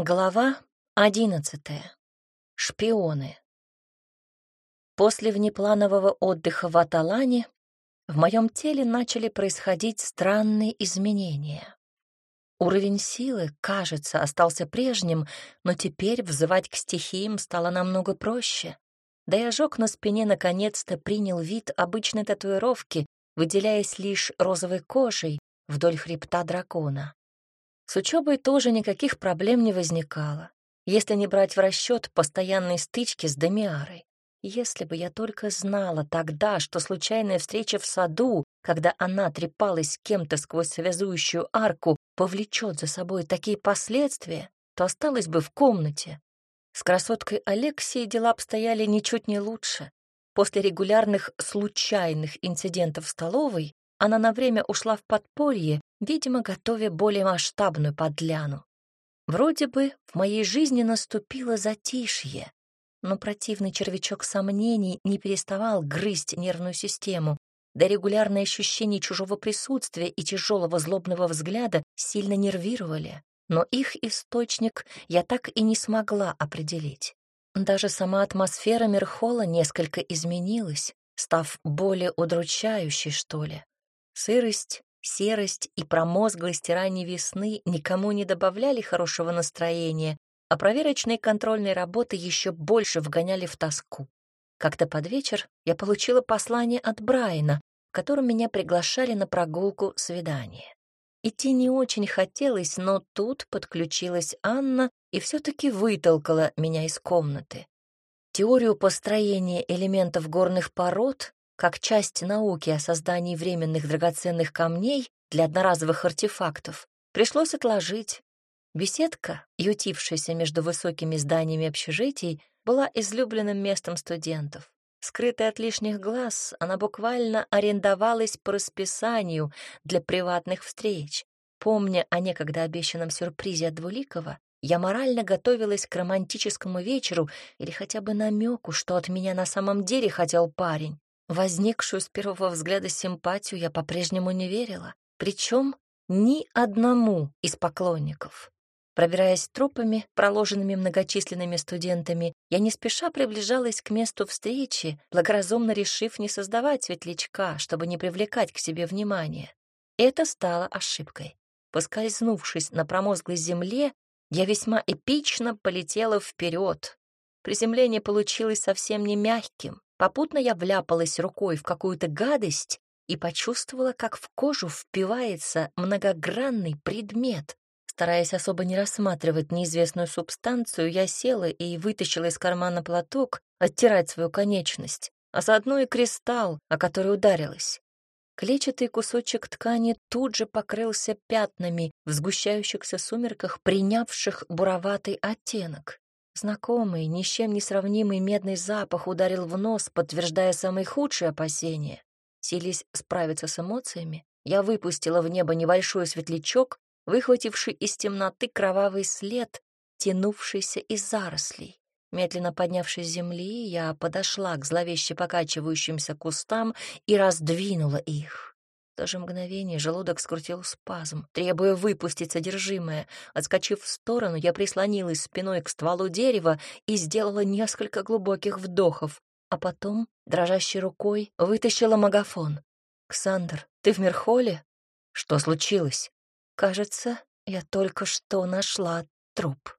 Глава одиннадцатая. Шпионы. После внепланового отдыха в Аталане в моем теле начали происходить странные изменения. Уровень силы, кажется, остался прежним, но теперь взывать к стихиям стало намного проще. Да и ожог на спине наконец-то принял вид обычной татуировки, выделяясь лишь розовой кожей вдоль хребта дракона. С учебой тоже никаких проблем не возникало, если не брать в расчет постоянные стычки с Дамиарой. Если бы я только знала тогда, что случайная встреча в саду, когда она трепалась с кем-то сквозь связующую арку, повлечет за собой такие последствия, то осталась бы в комнате. С красоткой Алексией дела обстояли ничуть не лучше. После регулярных случайных инцидентов в столовой она на время ушла в подполье, видимо, готовя более масштабную подляну. Вроде бы в моей жизни наступило затишье, но противный червячок сомнений не переставал грызть нервную систему, да регулярное ощущение чужого присутствия и тяжелого злобного взгляда сильно нервировали, но их источник я так и не смогла определить. Даже сама атмосфера Мерхола несколько изменилась, став более удручающей, что ли. Сырость, серость и промозглость ранней весны никому не добавляли хорошего настроения, а проверочные контрольные работы еще больше вгоняли в тоску. Как-то под вечер я получила послание от Брайана, в котором меня приглашали на прогулку свидания. Идти не очень хотелось, но тут подключилась Анна и все-таки вытолкала меня из комнаты. Теорию построения элементов горных пород как часть науки о создании временных драгоценных камней для одноразовых артефактов, пришлось отложить. Беседка, ютившаяся между высокими зданиями общежитий, была излюбленным местом студентов. Скрытая от лишних глаз, она буквально арендовалась по расписанию для приватных встреч. Помня о некогда обещанном сюрпризе от Двуликова, я морально готовилась к романтическому вечеру или хотя бы намеку, что от меня на самом деле хотел парень. Возникшую с первого взгляда симпатию я по-прежнему не верила, причем ни одному из поклонников. Пробираясь тропами, проложенными многочисленными студентами, я не спеша приближалась к месту встречи, благоразумно решив не создавать светлячка, чтобы не привлекать к себе внимания. Это стало ошибкой. Поскользнувшись на промозглой земле, я весьма эпично полетела вперед. Приземление получилось совсем не мягким, Попутно я вляпалась рукой в какую-то гадость и почувствовала, как в кожу впивается многогранный предмет. Стараясь особо не рассматривать неизвестную субстанцию, я села и вытащила из кармана платок оттирать свою конечность, а заодно и кристалл, о который ударилась. Клетчатый кусочек ткани тут же покрылся пятнами в сгущающихся сумерках, принявших буроватый оттенок. Знакомый, ни с чем не сравнимый медный запах ударил в нос, подтверждая самые худшие опасения. Сились справиться с эмоциями, я выпустила в небо небольшой светлячок, выхвативший из темноты кровавый след, тянувшийся из зарослей. Медленно поднявшись с земли, я подошла к зловеще покачивающимся кустам и раздвинула их. То же мгновение желудок скрутил спазм, требуя выпустить содержимое. Отскочив в сторону, я прислонилась спиной к стволу дерева и сделала несколько глубоких вдохов, а потом, дрожащей рукой, вытащила магафон. «Ксандр, ты в Мерхоле? Что случилось?» «Кажется, я только что нашла труп».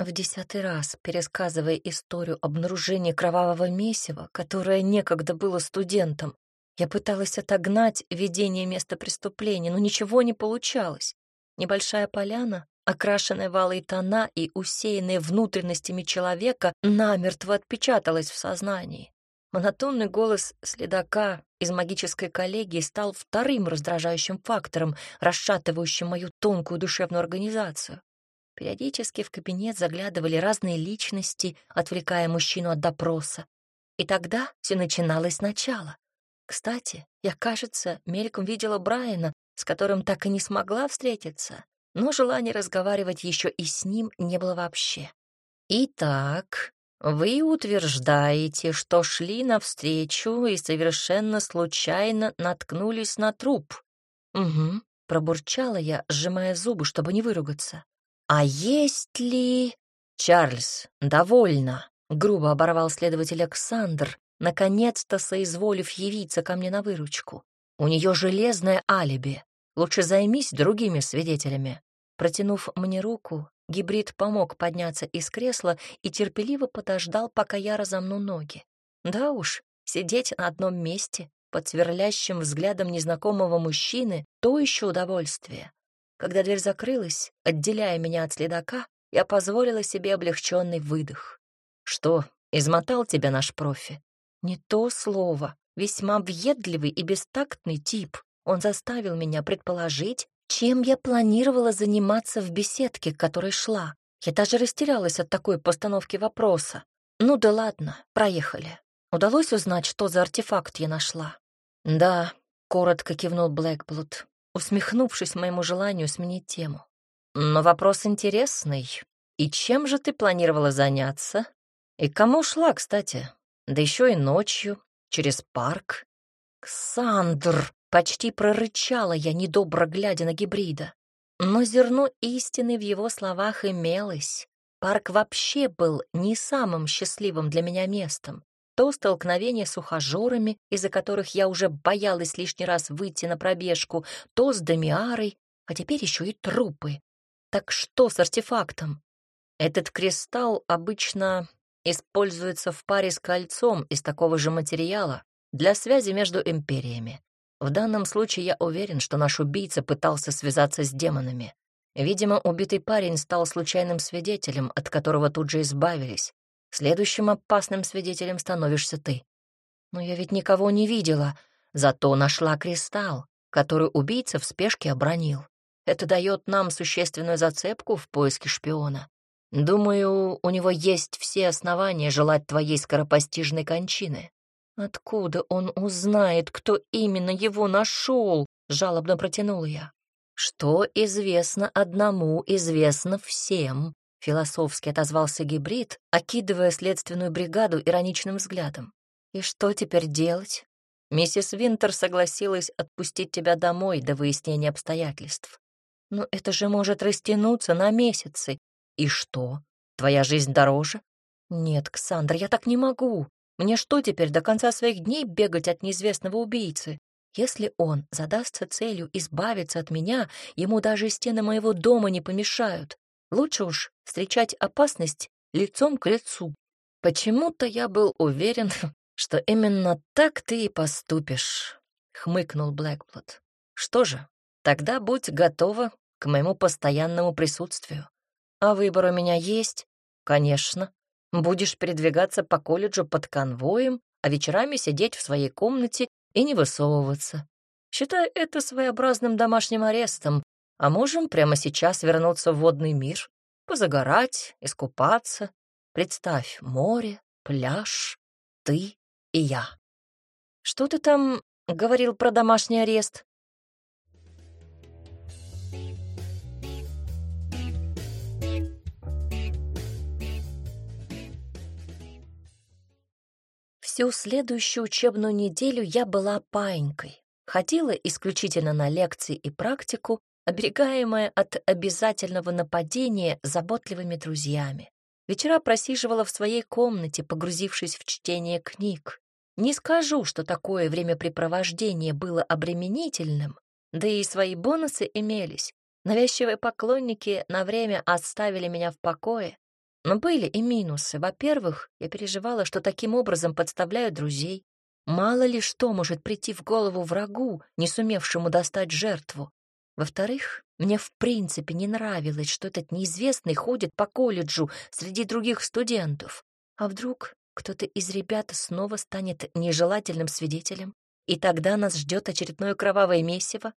В десятый раз, пересказывая историю обнаружения кровавого месива, которое некогда было студентом, я пыталась отогнать видение места преступления, но ничего не получалось. Небольшая поляна, окрашенная в алые тона и усеянная внутренностями человека, намертво отпечаталась в сознании. Монотонный голос следака из магической коллегии стал вторым раздражающим фактором, расшатывающим мою тонкую душевную организацию. Периодически в кабинет заглядывали разные личности, отвлекая мужчину от допроса. И тогда все начиналось сначала. Кстати, я, кажется, мельком видела Брайана, с которым так и не смогла встретиться, но желания разговаривать еще и с ним не было вообще. Итак, вы утверждаете, что шли навстречу и совершенно случайно наткнулись на труп. Угу, пробурчала я, сжимая зубы, чтобы не выругаться. А есть ли... Чарльз, довольно, грубо оборвал следователь Александр, наконец-то соизволив явиться ко мне на выручку. У нее железное алиби. Лучше займись другими свидетелями. Протянув мне руку, гибрид помог подняться из кресла и терпеливо подождал, пока я разомну ноги. Да уж, сидеть на одном месте под сверлящим взглядом незнакомого мужчины — то еще удовольствие. Когда дверь закрылась, отделяя меня от следака, я позволила себе облегченный выдох. «Что, измотал тебя наш профи?» «Не то слово. Весьма въедливый и бестактный тип. Он заставил меня предположить, чем я планировала заниматься в беседке, к которой шла. Я даже растерялась от такой постановки вопроса. Ну да ладно, проехали. Удалось узнать, что за артефакт я нашла? Да, коротко кивнул Блэкблуд, усмехнувшись моему желанию сменить тему. Но вопрос интересный. И чем же ты планировала заняться? И кому шла, кстати? Да еще и ночью, через парк. Ксандр! Почти прорычала я, недобро глядя на гибрида. Но зерно истины в его словах имелось. Парк вообще был не самым счастливым для меня местом. То столкновение с ухажерами, из-за которых я уже боялась лишний раз выйти на пробежку, то с Дамиарой, а теперь еще и трупы. Так что с артефактом? Этот кристалл обычно используется в паре с кольцом из такого же материала для связи между империями. В данном случае я уверен, что наш убийца пытался связаться с демонами. Видимо, убитый парень стал случайным свидетелем, от которого тут же избавились. Следующим опасным свидетелем становишься ты. Но я ведь никого не видела, зато нашла кристалл, который убийца в спешке обронил. Это дает нам существенную зацепку в поиске шпиона. Думаю, у него есть все основания желать твоей скоропостижной кончины. «Откуда он узнает, кто именно его нашел?» — жалобно протянула я. «Что известно одному, известно всем», — философски отозвался гибрид, окидывая следственную бригаду ироничным взглядом. «И что теперь делать?» «Миссис Винтер согласилась отпустить тебя домой до выяснения обстоятельств. Но это же может растянуться на месяцы. И что, твоя жизнь дороже?» «Нет, Ксандр, я так не могу. Мне что теперь, до конца своих дней бегать от неизвестного убийцы? Если он задастся целью избавиться от меня, ему даже стены моего дома не помешают. Лучше уж встречать опасность лицом к лицу. Почему-то я был уверен, что именно так ты и поступишь, — хмыкнул Блэкблот. Что же, тогда будь готова к моему постоянному присутствию. А выбор у меня есть? Конечно. Будешь передвигаться по колледжу под конвоем, а вечерами сидеть в своей комнате и не высовываться. Считай это своеобразным домашним арестом, а можем прямо сейчас вернуться в водный мир, позагорать, искупаться. Представь море, пляж, ты и я. Что ты там говорил про домашний арест? Всю следующую учебную неделю я была паинькой. Ходила исключительно на лекции и практику, оберегаемая от обязательного нападения заботливыми друзьями. Вечера просиживала в своей комнате, погрузившись в чтение книг. Не скажу, что такое времяпрепровождение было обременительным, да и свои бонусы имелись. Навязчивые поклонники на время оставили меня в покое, но были и минусы. Во-первых, я переживала, что таким образом подставляю друзей. Мало ли что может прийти в голову врагу, не сумевшему достать жертву. Во-вторых, мне в принципе не нравилось, что этот неизвестный ходит по колледжу среди других студентов. А вдруг кто-то из ребят снова станет нежелательным свидетелем, и тогда нас ждет очередное кровавое месиво?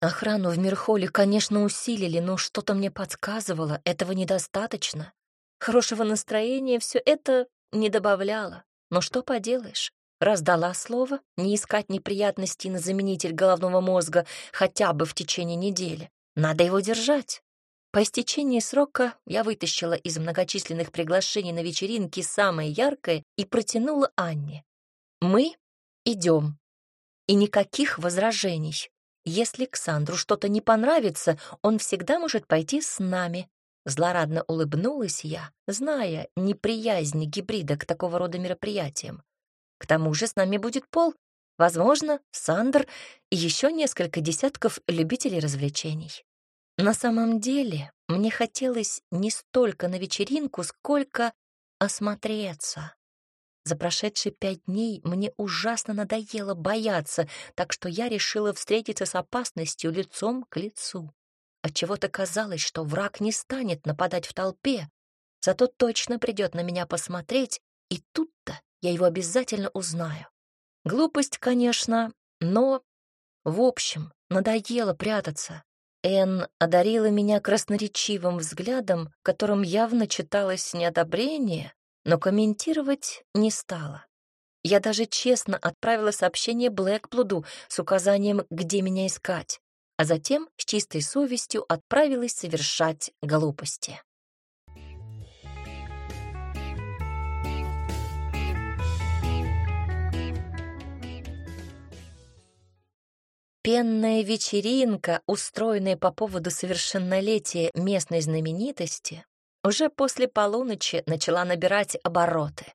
Охрану в Мирхоле, конечно, усилили, но что-то мне подсказывало, этого недостаточно. Хорошего настроения все это не добавляло. Но что поделаешь? Раздала слово не искать неприятностей на заменитель головного мозга хотя бы в течение недели. Надо его держать. По истечении срока я вытащила из многочисленных приглашений на вечеринки самое яркое и протянула Анне. «Мы идем. И никаких возражений. Если Ксандру что-то не понравится, он всегда может пойти с нами». Злорадно улыбнулась я, зная неприязнь гибрида к такого рода мероприятиям. К тому же с нами будет Пол, возможно, Сандр и еще несколько десятков любителей развлечений. На самом деле, мне хотелось не столько на вечеринку, сколько осмотреться. За прошедшие пять дней мне ужасно надоело бояться, так что я решила встретиться с опасностью лицом к лицу. Отчего-то казалось, что враг не станет нападать в толпе, зато точно придет на меня посмотреть, и тут-то я его обязательно узнаю. Глупость, конечно, но... В общем, надоело прятаться. Энн одарила меня красноречивым взглядом, которым явно читалось неодобрение, но комментировать не стала. Я даже честно отправила сообщение Блэкблуду с указанием, где меня искать, а затем с чистой совестью отправилась совершать глупости. Пенная вечеринка, устроенная по поводу совершеннолетия местной знаменитости, уже после полуночи начала набирать обороты.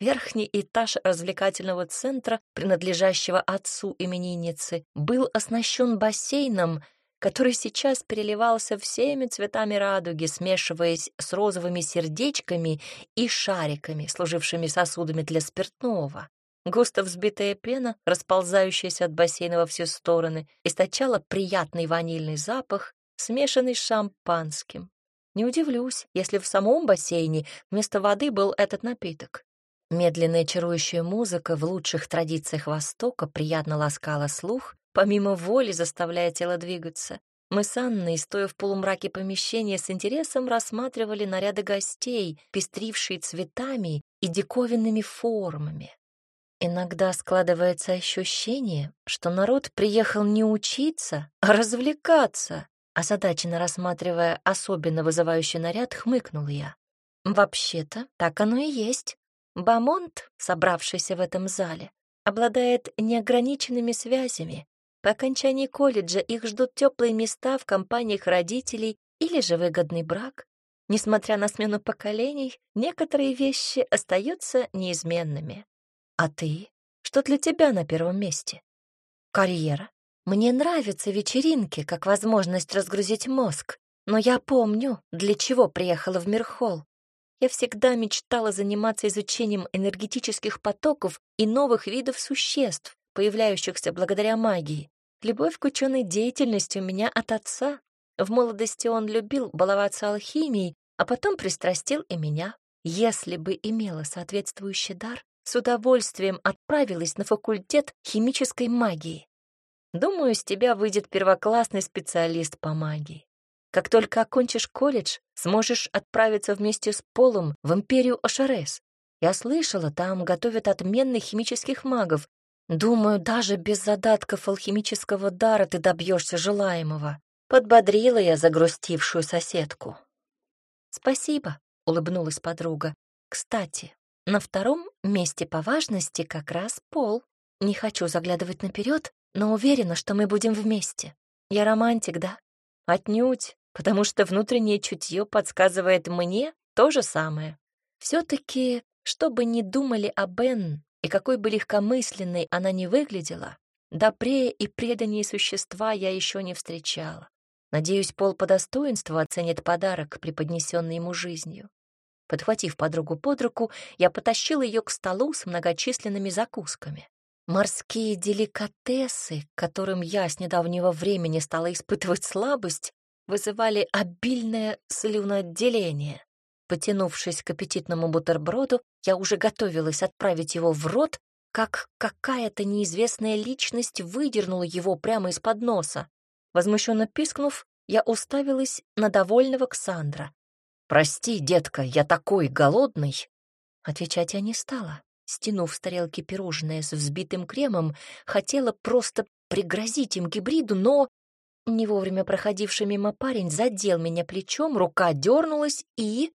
Верхний этаж развлекательного центра, принадлежащего отцу именинницы, был оснащен бассейном, который сейчас переливался всеми цветами радуги, смешиваясь с розовыми сердечками и шариками, служившими сосудами для спиртного. Густо взбитая пена, расползающаяся от бассейна во все стороны, источала приятный ванильный запах, смешанный с шампанским. Не удивлюсь, если в самом бассейне вместо воды был этот напиток. Медленная чарующая музыка в лучших традициях Востока приятно ласкала слух, помимо воли заставляя тело двигаться. Мы с Анной, стоя в полумраке помещения, с интересом рассматривали наряды гостей, пестрившие цветами и диковинными формами. Иногда складывается ощущение, что народ приехал не учиться, а развлекаться. Озадаченно рассматривая особенно вызывающий наряд, хмыкнул я. Вообще-то, так оно и есть. Бамонт, собравшийся в этом зале, обладает неограниченными связями. По окончании колледжа их ждут теплые места в компаниях родителей или же выгодный брак. Несмотря на смену поколений, некоторые вещи остаются неизменными. А ты? Что для тебя на первом месте? Карьера. Мне нравятся вечеринки, как возможность разгрузить мозг, но я помню, для чего приехала в Мирхол. Я всегда мечтала заниматься изучением энергетических потоков и новых видов существ, появляющихся благодаря магии. Любовь к ученой деятельности у меня от отца. В молодости он любил баловаться алхимией, а потом пристрастил и меня. Если бы имела соответствующий дар, с удовольствием отправилась на факультет химической магии. Думаю, с тебя выйдет первоклассный специалист по магии. Как только окончишь колледж, сможешь отправиться вместе с Полом в империю Ошарес. Я слышала, там готовят отменных химических магов. Думаю, даже без задатков алхимического дара ты добьешься желаемого. Подбодрила я загрустившую соседку. Спасибо, улыбнулась подруга. Кстати, на втором месте по важности как раз пол. Не хочу заглядывать наперед, но уверена, что мы будем вместе. Я романтик, да? Отнюдь, потому что внутреннее чутье подсказывает мне то же самое. Все-таки, что бы ни думали о Бен и какой бы легкомысленной она ни выглядела, добрее и преданнее существа я еще не встречала. Надеюсь, Пол по достоинству оценит подарок, преподнесенный ему жизнью. Подхватив подругу под руку, я потащила ее к столу с многочисленными закусками. Морские деликатесы, которым я с недавнего времени стала испытывать слабость, вызывали обильное слюноотделение. Потянувшись к аппетитному бутерброду, я уже готовилась отправить его в рот, как какая-то неизвестная личность выдернула его прямо из-под носа. Возмущенно пискнув, я уставилась на довольного Ксандра. «Прости, детка, я такой голодный!» Отвечать я не стала. Стянув с тарелки пирожное с взбитым кремом, хотела просто пригрозить им гибриду, но Не вовремя проходивший мимо парень задел меня плечом, рука дернулась и...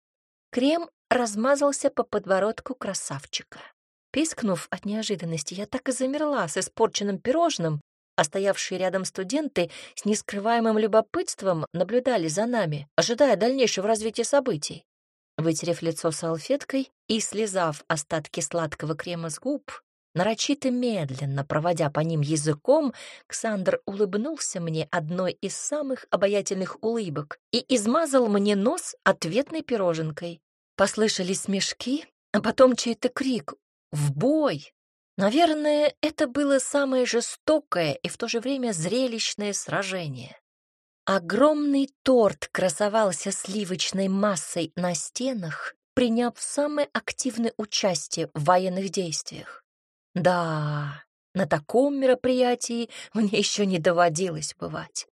Крем размазался по подбородку красавчика. Пискнув от неожиданности, я так и замерла с испорченным пирожным, а стоявшие рядом студенты с нескрываемым любопытством наблюдали за нами, ожидая дальнейшего развития событий. Вытерев лицо салфеткой и слезав остатки сладкого крема с губ, нарочито медленно проводя по ним языком, Ксандр улыбнулся мне одной из самых обаятельных улыбок и измазал мне нос ответной пироженкой. Послышались смешки, а потом чей-то крик «В бой!». Наверное, это было самое жестокое и в то же время зрелищное сражение. Огромный торт красовался сливочной массой на стенах, приняв самое активное участие в военных действиях. Да, на таком мероприятии мне еще не доводилось бывать.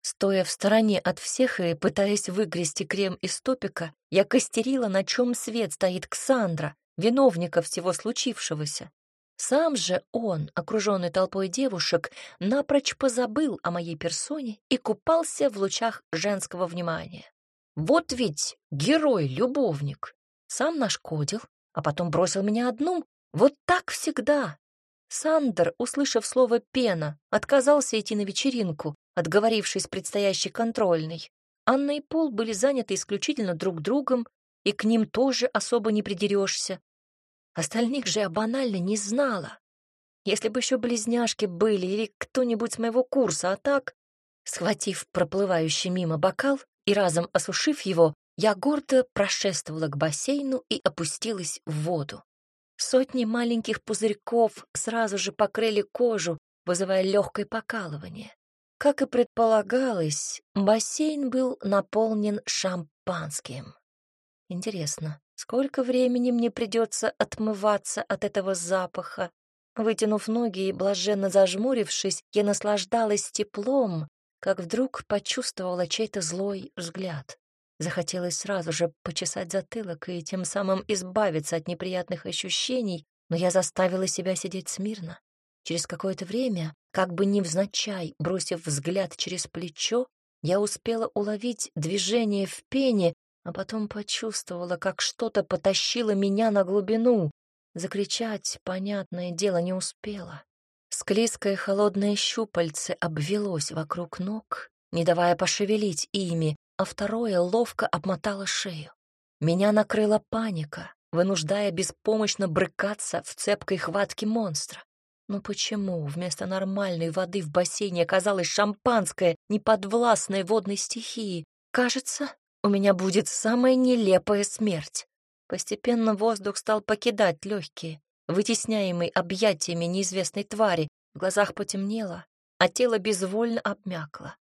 Стоя в стороне от всех и пытаясь выгрести крем из топика, я костерила, на чем свет стоит Ксандра, виновника всего случившегося. Сам же он, окруженный толпой девушек, напрочь позабыл о моей персоне и купался в лучах женского внимания. Вот ведь герой-любовник. Сам нашкодил, а потом бросил меня одну. Вот так всегда. Сандер, услышав слово «пена», отказался идти на вечеринку, отговорившись предстоящей контрольной. Анна и Пол были заняты исключительно друг другом, и к ним тоже особо не придерешься. Остальных же я банально не знала. Если бы еще близняшки были или кто-нибудь с моего курса, а так... Схватив проплывающий мимо бокал и разом осушив его, я гордо прошествовала к бассейну и опустилась в воду. Сотни маленьких пузырьков сразу же покрыли кожу, вызывая легкое покалывание. Как и предполагалось, бассейн был наполнен шампанским. Интересно, Сколько времени мне придется отмываться от этого запаха? Вытянув ноги и блаженно зажмурившись, я наслаждалась теплом, как вдруг почувствовала чей-то злой взгляд. Захотелось сразу же почесать затылок и тем самым избавиться от неприятных ощущений, но я заставила себя сидеть смирно. Через какое-то время, как бы невзначай, бросив взгляд через плечо, я успела уловить движение в пене, а потом почувствовала, как что-то потащило меня на глубину. Закричать, понятное дело, не успела. Склизкое холодное щупальце обвелось вокруг ног, не давая пошевелить ими, а второе ловко обмотало шею. Меня накрыла паника, вынуждая беспомощно брыкаться в цепкой хватке монстра. Но почему вместо нормальной воды в бассейне оказалось шампанское, неподвластное водной стихии? Кажется, у меня будет самая нелепая смерть. Постепенно воздух стал покидать легкие, вытесняемый объятиями неизвестной твари. В глазах потемнело, а тело безвольно обмякло.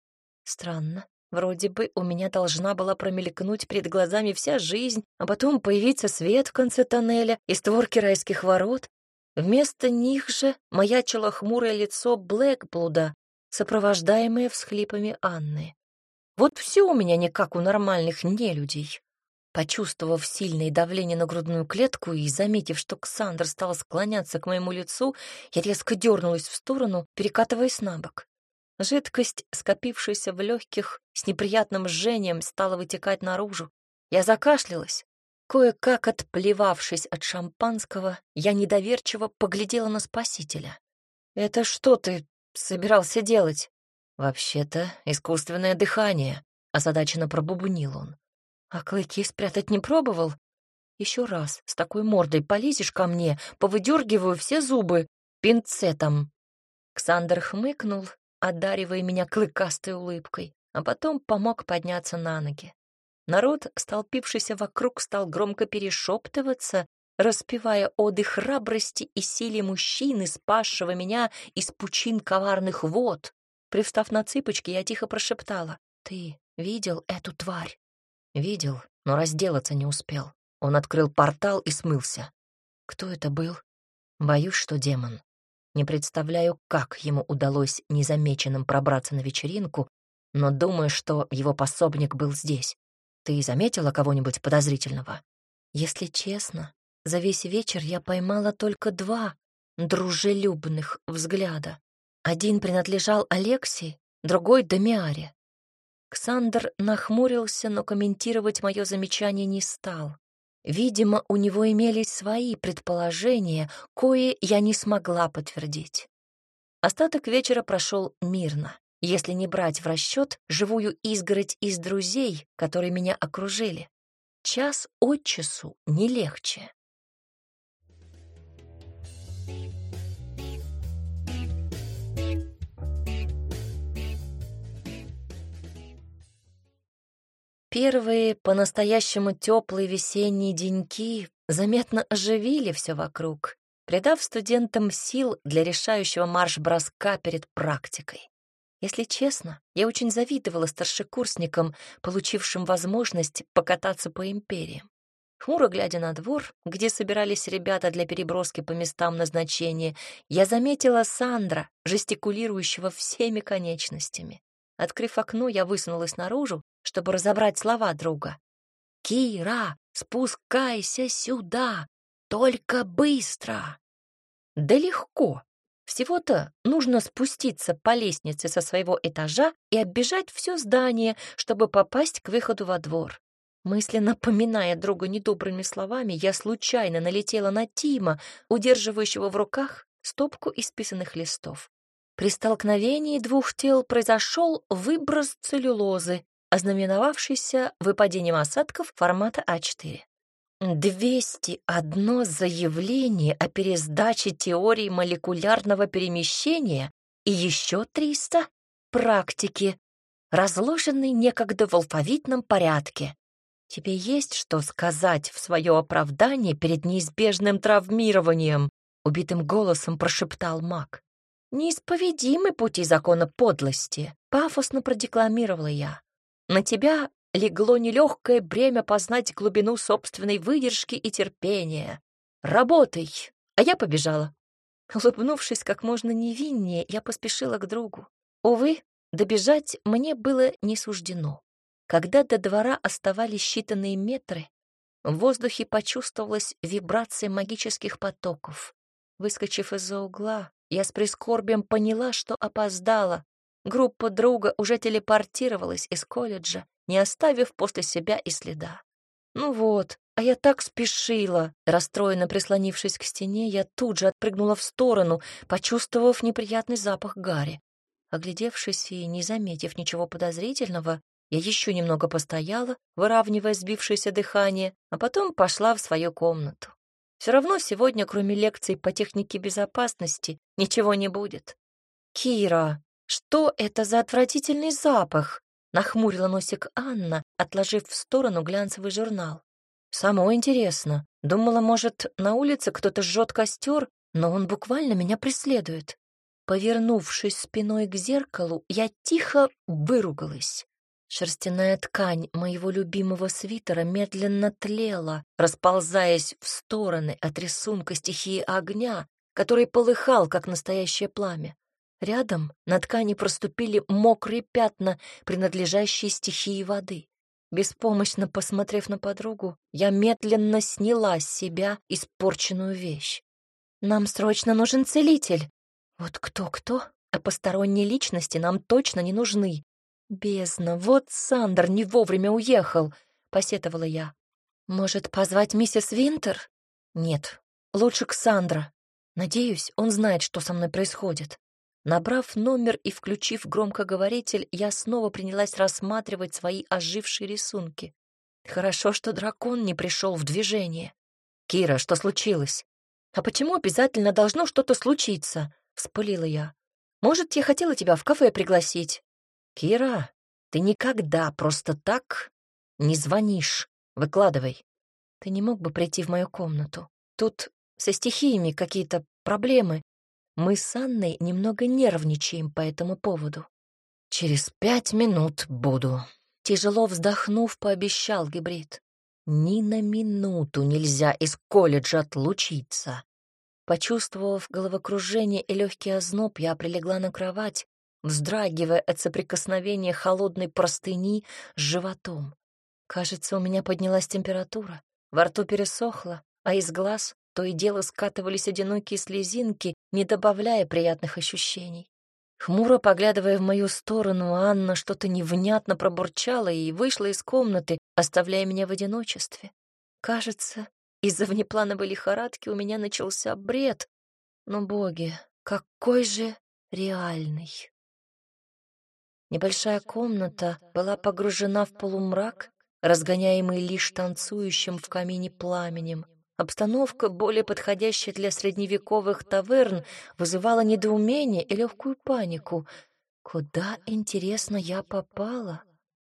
Странно. Вроде бы у меня должна была промелькнуть перед глазами вся жизнь, а потом появиться свет в конце тоннеля и створки райских ворот. Вместо них же маячило хмурое лицо Блэкблуда, сопровождаемое всхлипами Анны. Вот все у меня не как у нормальных нелюдей. Почувствовав сильное давление на грудную клетку и заметив, что Ксандр стал склоняться к моему лицу, я резко дернулась в сторону, перекатываясь на бок. Жидкость, скопившаяся в легких, с неприятным жжением, стала вытекать наружу. Я закашлялась. Кое-как отплевавшись от шампанского, я недоверчиво поглядела на спасителя. «Это что ты собирался делать?» «Вообще-то искусственное дыхание», — озадаченно пробубнил он. «А клыки спрятать не пробовал? Еще раз с такой мордой полезешь ко мне, повыдергиваю все зубы пинцетом». Ксандр хмыкнул, одаривая меня клыкастой улыбкой, а потом помог подняться на ноги. Народ, столпившийся вокруг, стал громко перешептываться, распевая оды храбрости и силе мужчины, спасшего меня из пучин коварных вод. Привстав на цыпочки, я тихо прошептала. «Ты видел эту тварь?» «Видел, но разделаться не успел. Он открыл портал и смылся. Кто это был? Боюсь, что демон. Не представляю, как ему удалось незамеченным пробраться на вечеринку, но думаю, что его пособник был здесь. Ты заметила кого-нибудь подозрительного? Если честно, за весь вечер я поймала только два дружелюбных взгляда. Один принадлежал Алексе, другой — Дамиаре. Ксандр нахмурился, но комментировать мое замечание не стал. Видимо, у него имелись свои предположения, кое я не смогла подтвердить. Остаток вечера прошел мирно, если не брать в расчет живую изгородь из друзей, которые меня окружили. Час от часу не легче. Первые по-настоящему теплые весенние деньки заметно оживили все вокруг, придав студентам сил для решающего марш-броска перед практикой. Если честно, я очень завидовала старшекурсникам, получившим возможность покататься по империям. Хмуро глядя на двор, где собирались ребята для переброски по местам назначения, я заметила Сандра, жестикулирующего всеми конечностями. Открыв окно, я высунулась наружу чтобы разобрать слова друга. «Кира, спускайся сюда! Только быстро!» «Да легко!» Всего-то нужно спуститься по лестнице со своего этажа и оббежать все здание, чтобы попасть к выходу во двор. Мысленно поминая друга недобрыми словами, я случайно налетела на Тима, удерживающего в руках стопку исписанных листов. При столкновении двух тел произошел выброс целлюлозы, ознаменовавшийся выпадением осадков формата А4. 201 заявление о пересдаче теории молекулярного перемещения и еще 300 практики, разложенные некогда в алфавитном порядке. Тебе есть что сказать в свое оправдание перед неизбежным травмированием? Убитым голосом прошептал маг. Неисповедимы пути закона подлости, пафосно продекламировала я. На тебя легло нелегкое бремя познать глубину собственной выдержки и терпения. Работай, а я побежала. Улыбнувшись как можно невиннее, я поспешила к другу. Увы, добежать мне было не суждено. Когда до двора оставались считанные метры, в воздухе почувствовалась вибрация магических потоков. Выскочив из-за угла, я с прискорбием поняла, что опоздала, Группа друга уже телепортировалась из колледжа, не оставив после себя и следа. Ну вот, а я так спешила. Расстроенно прислонившись к стене, я тут же отпрыгнула в сторону, почувствовав неприятный запах гари. Оглядевшись и не заметив ничего подозрительного, я еще немного постояла, выравнивая сбившееся дыхание, а потом пошла в свою комнату. Все равно сегодня, кроме лекций по технике безопасности, ничего не будет. «Кира!» «Что это за отвратительный запах?» — нахмурила носик Анна, отложив в сторону глянцевый журнал. «Само интересно. Думала, может, на улице кто-то жжет костер, но он буквально меня преследует». Повернувшись спиной к зеркалу, я тихо выругалась. Шерстяная ткань моего любимого свитера медленно тлела, расползаясь в стороны от рисунка стихии огня, который полыхал, как настоящее пламя. Рядом на ткани проступили мокрые пятна, принадлежащие стихии воды. Беспомощно посмотрев на подругу, я медленно сняла с себя испорченную вещь. «Нам срочно нужен целитель!» «Вот кто-кто, а посторонние личности нам точно не нужны!» «Бездна, вот Сандер не вовремя уехал!» — посетовала я. «Может, позвать миссис Винтер?» «Нет, лучше Ксандра. Надеюсь, он знает, что со мной происходит». Набрав номер и включив громкоговоритель, я снова принялась рассматривать свои ожившие рисунки. Хорошо, что дракон не пришел в движение. «Кира, что случилось?» «А почему обязательно должно что-то случиться?» — вспылила я. «Может, я хотела тебя в кафе пригласить?» «Кира, ты никогда просто так не звонишь. Выкладывай». «Ты не мог бы прийти в мою комнату? Тут со стихиями какие-то проблемы. Мы с Анной немного нервничаем по этому поводу. «Через пять минут буду», — тяжело вздохнув, пообещал гибрид. «Ни на минуту нельзя из колледжа отлучиться». Почувствовав головокружение и легкий озноб, я прилегла на кровать, вздрагивая от соприкосновения холодной простыни с животом. Кажется, у меня поднялась температура, во рту пересохло, а из глаз то и дело скатывались одинокие слезинки, не добавляя приятных ощущений. Хмуро поглядывая в мою сторону, Анна что-то невнятно пробурчала и вышла из комнаты, оставляя меня в одиночестве. Кажется, из-за внеплановой лихорадки у меня начался бред. Но, боги, какой же реальный. Небольшая комната была погружена в полумрак, разгоняемый лишь танцующим в камине пламенем. Обстановка, более подходящая для средневековых таверн, вызывала недоумение и легкую панику. Куда, интересно, я попала?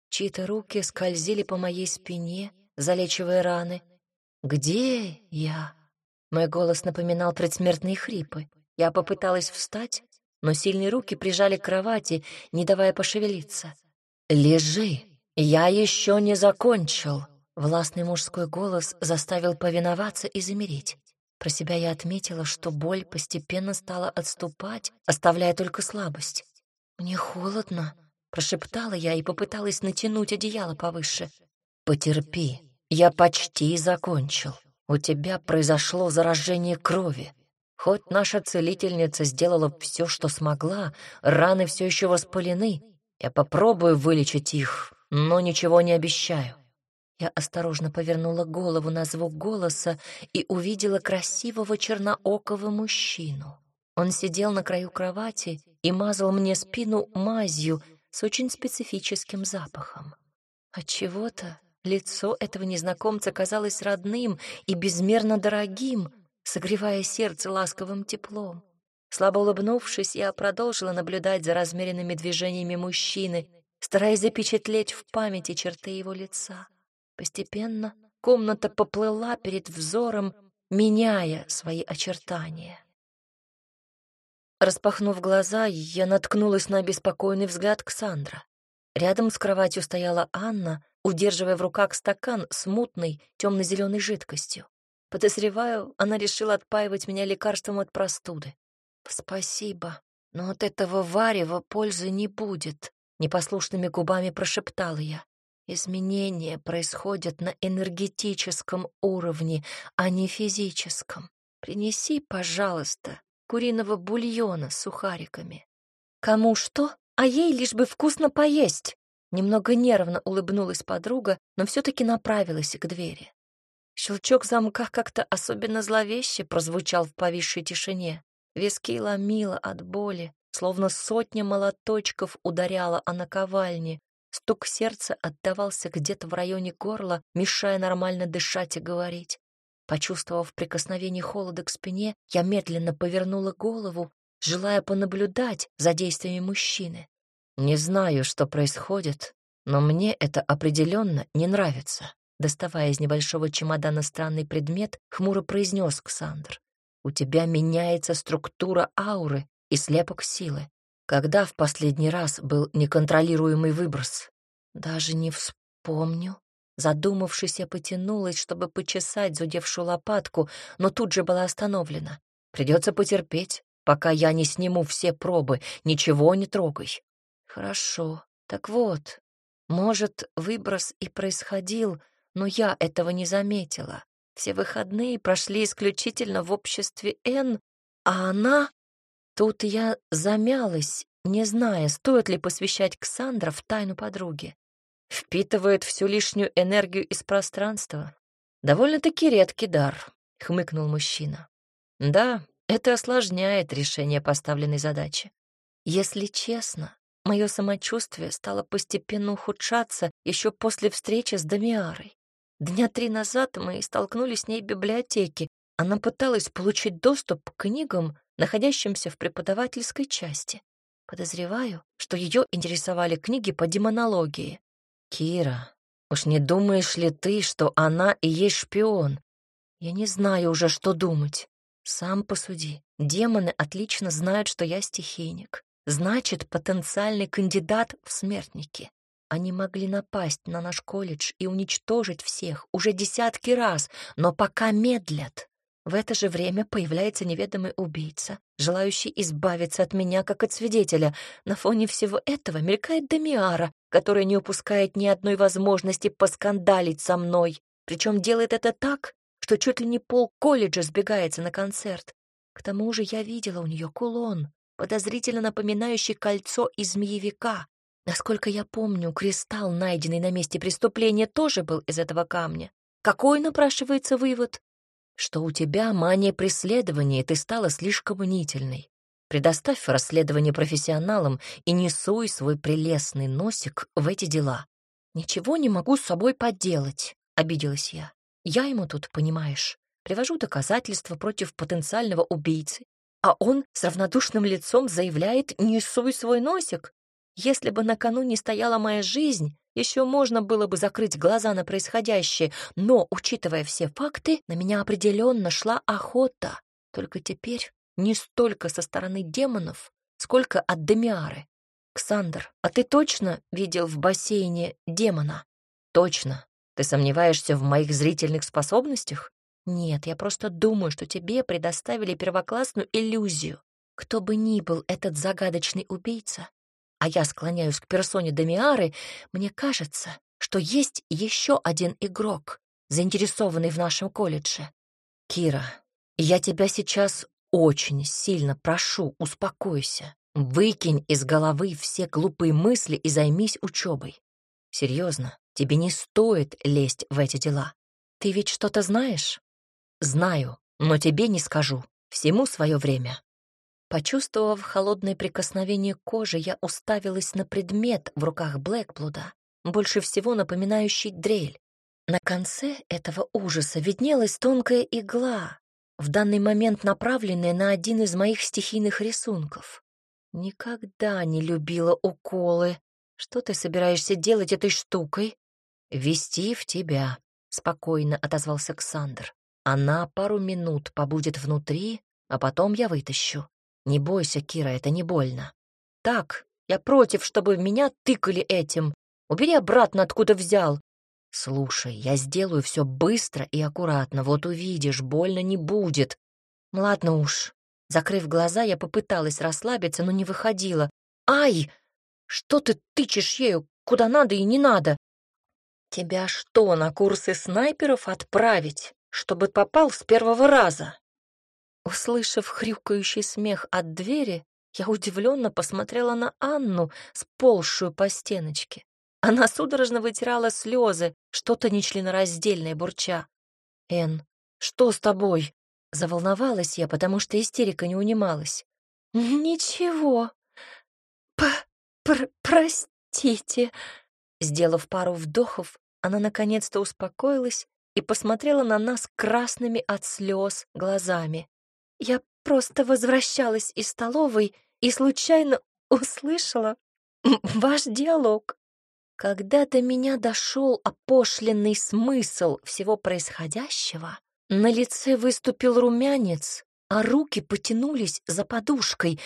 Чьи-то руки скользили по моей спине, залечивая раны. «Где я?» Мой голос напоминал предсмертные хрипы. Я попыталась встать, но сильные руки прижали к кровати, не давая пошевелиться. «Лежи, я еще не закончил!» Властный мужской голос заставил повиноваться и замереть. Про себя я отметила, что боль постепенно стала отступать, оставляя только слабость. «Мне холодно», — прошептала я и попыталась натянуть одеяло повыше. «Потерпи, я почти закончил. У тебя произошло заражение крови. Хоть наша целительница сделала все, что смогла, раны все еще воспалены. Я попробую вылечить их, но ничего не обещаю. Я осторожно повернула голову на звук голоса и увидела красивого черноокого мужчину. Он сидел на краю кровати и мазал мне спину мазью с очень специфическим запахом. Отчего-то лицо этого незнакомца казалось родным и безмерно дорогим, согревая сердце ласковым теплом. Слабо улыбнувшись, я продолжила наблюдать за размеренными движениями мужчины, стараясь запечатлеть в памяти черты его лица. Постепенно комната поплыла перед взором, меняя свои очертания. Распахнув глаза, я наткнулась на беспокойный взгляд Ксандра. Рядом с кроватью стояла Анна, удерживая в руках стакан с мутной темно-зеленой жидкостью. Подозреваю, она решила отпаивать меня лекарством от простуды. «Спасибо, но от этого варева пользы не будет», — непослушными губами прошептала я. «Изменения происходят на энергетическом уровне, а не физическом. Принеси, пожалуйста, куриного бульона с сухариками». «Кому что? А ей лишь бы вкусно поесть!» Немного нервно улыбнулась подруга, но все-таки направилась к двери. Щелчок замка как-то особенно зловеще прозвучал в повисшей тишине. Виски ломило от боли, словно сотня молоточков ударяла о наковальне. Стук сердца отдавался где-то в районе горла, мешая нормально дышать и говорить. Почувствовав прикосновение холода к спине, я медленно повернула голову, желая понаблюдать за действиями мужчины. Не знаю, что происходит, но мне это определенно не нравится. Доставая из небольшого чемодана странный предмет, хмуро произнес Ксандр. «У тебя меняется структура ауры и слепок силы. Когда в последний раз был неконтролируемый выброс? Даже не вспомню. Задумавшись, я потянулась, чтобы почесать зудевшую лопатку, но тут же была остановлена. Придется потерпеть, пока я не сниму все пробы. Ничего не трогай. Хорошо. Так вот, может, выброс и происходил, но я этого не заметила. Все выходные прошли исключительно в обществе Н, а она... Тут я замялась, не зная, стоит ли посвящать Ксандра в тайну подруги. Впитывает всю лишнюю энергию из пространства. Довольно-таки редкий дар, — хмыкнул мужчина. Да, это осложняет решение поставленной задачи. Если честно, мое самочувствие стало постепенно ухудшаться еще после встречи с Дамиарой. Дня три назад мы столкнулись с ней в библиотеке. Она пыталась получить доступ к книгам, находящимся в преподавательской части. Подозреваю, что ее интересовали книги по демонологии. «Кира, уж не думаешь ли ты, что она и есть шпион? Я не знаю уже, что думать. Сам посуди. Демоны отлично знают, что я стихийник. Значит, потенциальный кандидат в смертники. Они могли напасть на наш колледж и уничтожить всех уже десятки раз, но пока медлят. В это же время появляется неведомый убийца, желающий избавиться от меня как от свидетеля. На фоне всего этого мелькает Дамиара, которая не упускает ни одной возможности поскандалить со мной. Причем делает это так, что чуть ли не пол колледжа сбегается на концерт. К тому же я видела у нее кулон. подозрительно напоминающий кольцо из змеевика. Насколько я помню, кристалл, найденный на месте преступления, тоже был из этого камня. Какой напрашивается вывод? Что у тебя мания преследования, и ты стала слишком мнительной. Предоставь расследование профессионалам и не суй свой прелестный носик в эти дела. Ничего не могу с собой поделать, обиделась я. Я ему тут, понимаешь, привожу доказательства против потенциального убийцы, а он с равнодушным лицом заявляет «не суй свой носик». Если бы накануне стояла моя жизнь, еще можно было бы закрыть глаза на происходящее, но, учитывая все факты, на меня определенно шла охота. Только теперь не столько со стороны демонов, сколько от Демиары. «Ксандр, а ты точно видел в бассейне демона?» «Точно. Ты сомневаешься в моих зрительных способностях?» «Нет, я просто думаю, что тебе предоставили первоклассную иллюзию. Кто бы ни был этот загадочный убийца, а я склоняюсь к персоне Демиары, мне кажется, что есть еще один игрок, заинтересованный в нашем колледже. Кира, я тебя сейчас очень сильно прошу, успокойся. Выкинь из головы все глупые мысли и займись учебой. Серьезно, тебе не стоит лезть в эти дела. Ты ведь что-то знаешь? Знаю, но тебе не скажу. Всему свое время. Почувствовав холодное прикосновение кожи, я уставилась на предмет в руках Блэкблуда, больше всего напоминающий дрель. На конце этого ужаса виднелась тонкая игла, в данный момент направленная на один из моих стихийных рисунков. Никогда не любила уколы. Что ты собираешься делать этой штукой? Вести в тебя, спокойно отозвался Александр. Она пару минут побудет внутри, а потом я вытащу. Не бойся, Кира, это не больно. Так, я против, чтобы меня тыкали этим. Убери обратно, откуда взял. Слушай, я сделаю все быстро и аккуратно, вот увидишь, больно не будет. Ладно уж, Закрыв глаза, я попыталась расслабиться, но не выходила. «Ай! Что ты тычешь ею? Куда надо и не надо?» «Тебя что, на курсы снайперов отправить, чтобы попал с первого раза?» Услышав хрюкающий смех от двери, я удивленно посмотрела на Анну, сползшую по стеночке. Она судорожно вытирала слезы, что-то нечленораздельное бурча. «Эн, что с тобой?» Заволновалась я, потому что истерика не унималась. «Ничего. П -пр Простите». Сделав пару вдохов, она наконец-то успокоилась и посмотрела на нас красными от слез глазами. «Я просто возвращалась из столовой и случайно услышала ваш диалог. Когда до меня дошел опошленный смысл всего происходящего, на лице выступил румянец, а руки потянулись за подушкой.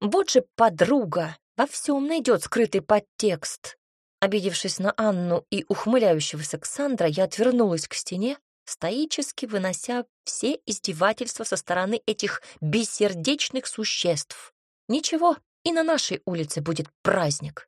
Вот же подруга, во всем найдет скрытый подтекст. Обидевшись на Анну и ухмыляющегося Ксандра, я отвернулась к стене, стоически вынося все издевательства со стороны этих бессердечных существ. Ничего, и на нашей улице будет праздник.